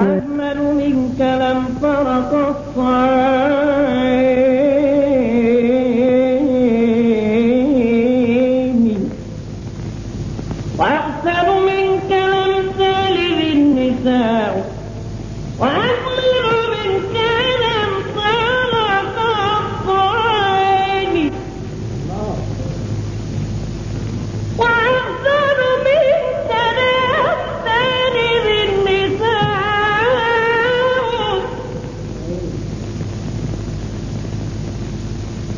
وأجمل منك لم فرق الصائم وأحسن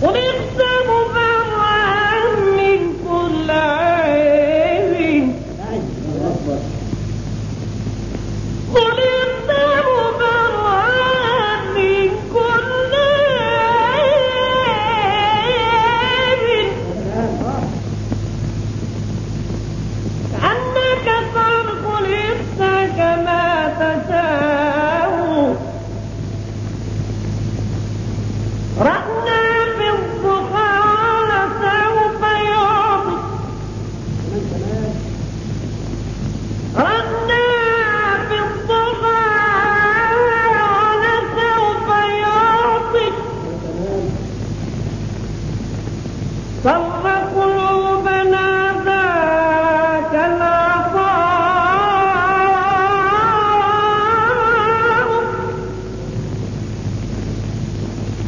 خلقت مبرأ